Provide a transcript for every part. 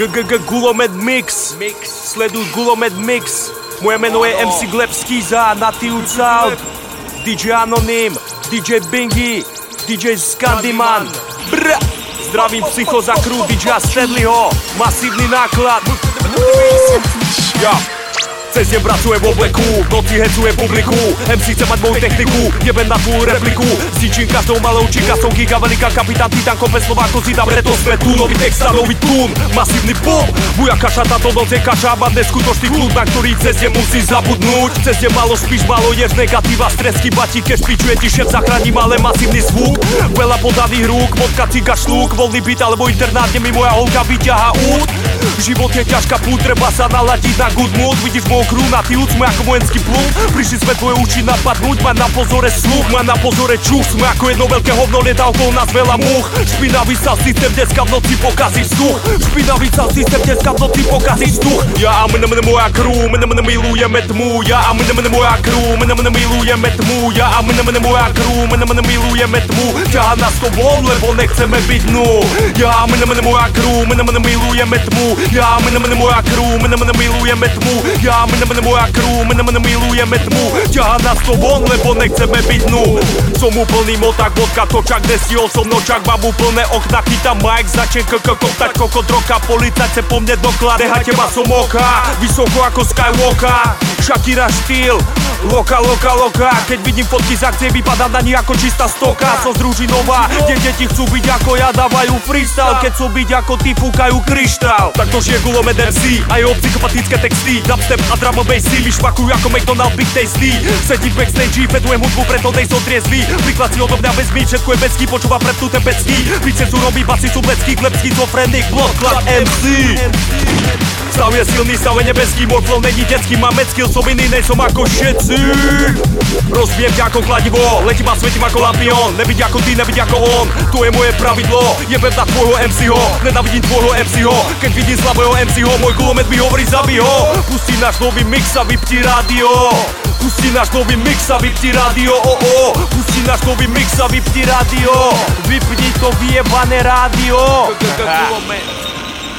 GGG Gulomed Mix. Sleduj Gulomed Mix. Moje meno je MC Glebský za Natiu Sound DJ Anonym. DJ Bingy. DJ Scandyman Brr. Zdravím psycho za crew DJ Stedleyho. Masívny náklad. Ja cez deň pracujem v obleku, noci hecuje publiku. MC chce mať moju techniku, jeben na tvoju repliku. Zničím každou malou čika, som giga, veľká kapitán, titan, kopec Slováko si tam, preto sme tu Nový text a nový tún, masívny bum Buja kaša, táto noc je kaša, mám neskutočný kľud Na ktorý cez deň musí zabudnúť. Cez deň malo spíš, malo ješ negatíva Stresky, batí, keď špičuje ti šep, zachránim, ale masívny zvuk. Veľa podaných rúk, vodka, cika, šlúk Voľný byt alebo internát, mi moja holka vyťaha út Život je ťažká pút, treba sa naladiť na good mood. Vidíš môj okrú na ty sme ako vojenský plún Prišli sme tvoje uči napadnúť, má na pozore sluch, má na pozore čuch. Sme ako jedno veľké hovno, lieta okolo nás veľa múch Špinavý sa systém, dneska v noci pokazí vzduch. Špinavý sa systém, dneska v noci pokazí vzduch. Ja a mne mne moja krú, mne mne milujeme tmu. Ja a mne mne moja krú, mne mne milujeme tmu. Ja a mne mne moja krú, mne mne milujeme tmu. Ťaha nás to von, lebo nechceme byť dnu. Ja a mne mne moja krú, mne mne milujeme tmu Ja a mne mne moja krú, mne mne milujeme tmu. Ja mne mne moja krú, mne mne milujeme tmu. Ťaha nás to von, lebo nechceme byť dnu. Som úplný moták, vodka, točak, nesiol som nočak Mám úplné okna, chytám mic, začne kk koptať kokot roka. Policajt se po mne doklad, neha teba som oka. Vysoko ako Skywalker, Shakira štýl. Loka, loka, loka, keď vidím fotky z akcie, vypadám na nich ako čistá stoka. Som z Družinová, kde deti chcú byť ako ja, dávajú freestyle. Keď chcú byť ako ty, fúkajú kryštál Tak to žije gulomed MC a jeho psychopatické texty Dubstep a drum bass vyšpakujú ako McDonald Big Tasty. Sedím backstage, fetujem hudbu, preto nej som triezvy. Príklad si odo mňa vezmi, všetko je bezký, počúva prepnuté pecky Pice sú robí, basy sú blecký, klep schizofrenik, blood club MC Stav je silný, stav je nebeský, môj flow není detský, mám med skill, som iný, nejsom ako všetci. Rozbijem ťa ako kladivo, letím a svetím ako lampion. Nebyť ako ty, nebyť ako on, to je moje pravidlo. Jebem na tvojho MCho, nenavidím tvojho MCho Keď vidím slabého MCho, môj gulomet mi hovorí zabij ho. Pustí náš nový mix a vypti rádio. Pustí náš nový mix a vypti rádio, oh, oh. Pustí náš nový mix a vypti rádio. Vypni to vyjebané rádio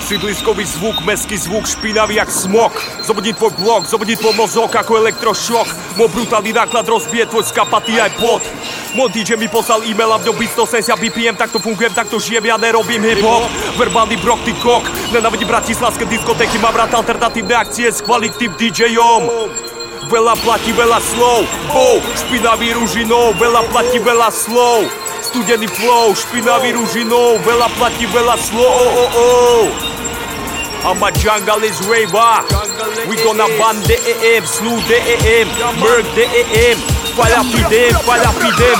Sídliskový zvuk, meský zvuk, špinavý jak smok. Zobudím tvoj blok, zobudím tvoj mozog ako elektrošok. Môj brutálny náklad rozbije tvoj skapatý aj pod Môj DJ mi poslal e-mail a v ňom byť 170 BPM Takto fungujem, takto žijem, ja nerobím hip-hop. Verbálny brok, ty kok. Nenavidím bratislavské diskotéky, mám rád alternatívne akcie s kvalitným DJom Veľa platí, veľa slov, oh, špinavý ružinou Veľa platí, veľa slov Studený flow, špinavý ružinou Veľa platí, veľa slov, oh, oh, oh. I'm a jungle is raver We gonna ban AM, slew AM Murk AM Fire for them, fire for them.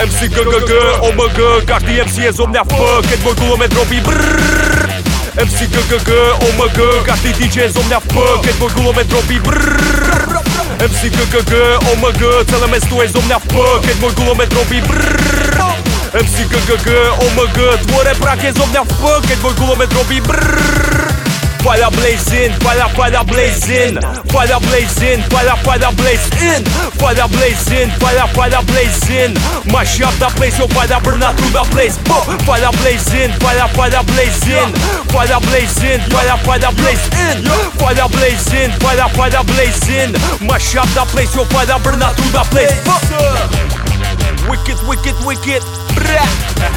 MC GGG, OMG Každý MC je zo mňa F Keď môj gulomet robí brrrr. MC GGG, OMG Každý DJ je zo mňa F Keď môj gulomet robí brrrr MC GGG, OMG Celé mesto je zo mňa F Keď môj gulomet robí brrrr. MC GGG, OMG Tvore prak je zo mňa F Keď môj gulomet robí brrrr Fire blazing, fire, fire blazing. Fire blazing, fire, fire blazing. Fire blazing, fire, fire blazing. Mash up the place, yo fire burn out through the place! Fire blazing, fire, fire blazing. Fire blazing, fire, fire blazing. Fire blazing, fire, fire blazing. Mash up the place, yo fire burn out through the place! Wicked, wicked, wicked. Bra!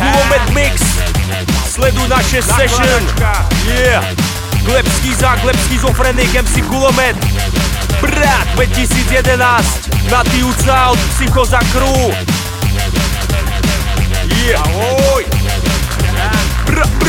Moment mix? Sleduj naše session. Yeah Glebský za Glebský zofrenik MC Kulomet Brat 2011 Na Tiu Sound Psycho za crew Yeah Ahoj bra, bra